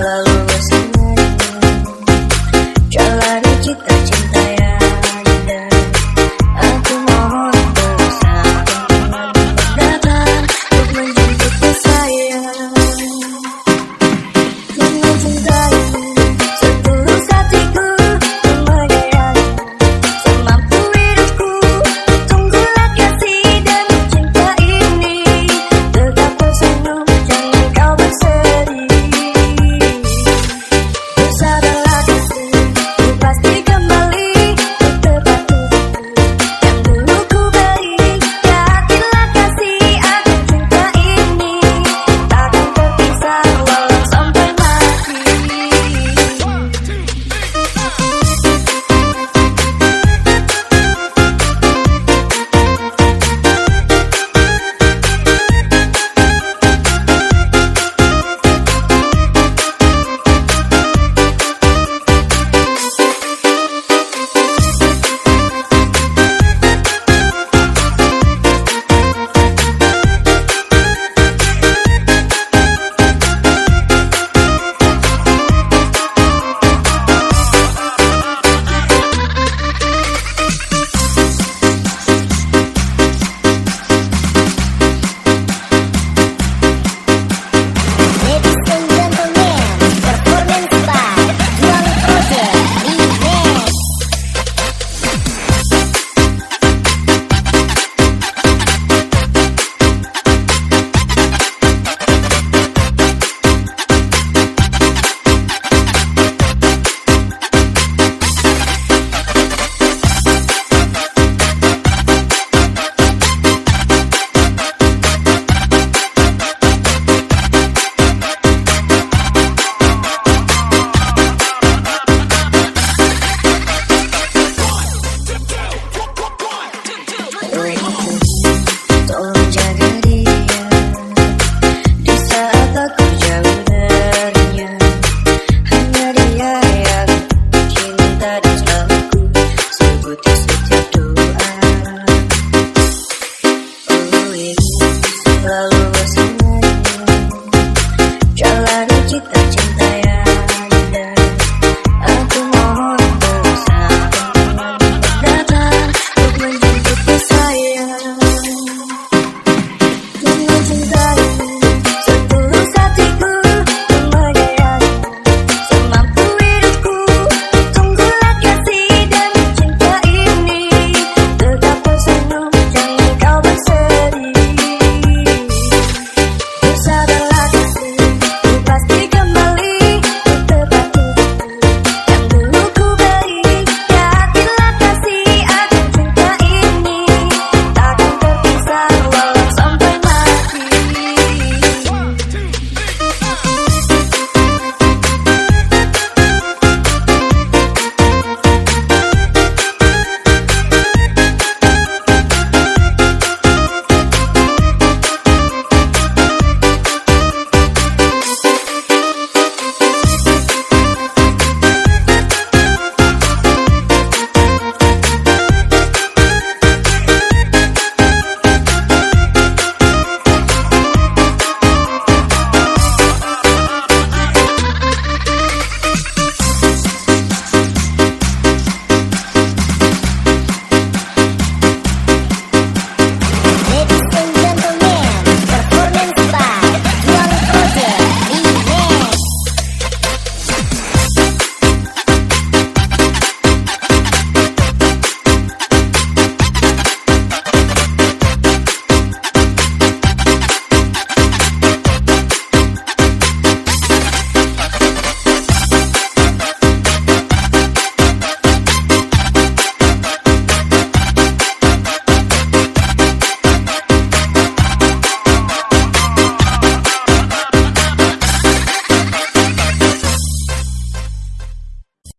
love.